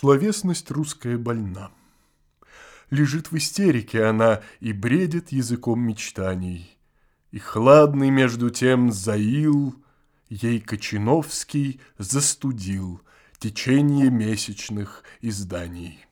Словесность русская больна. Лежит в истерике она и бредит языком мечтаний. И хладный между тем заил ей Кочиновский застудил течение месячных изданий.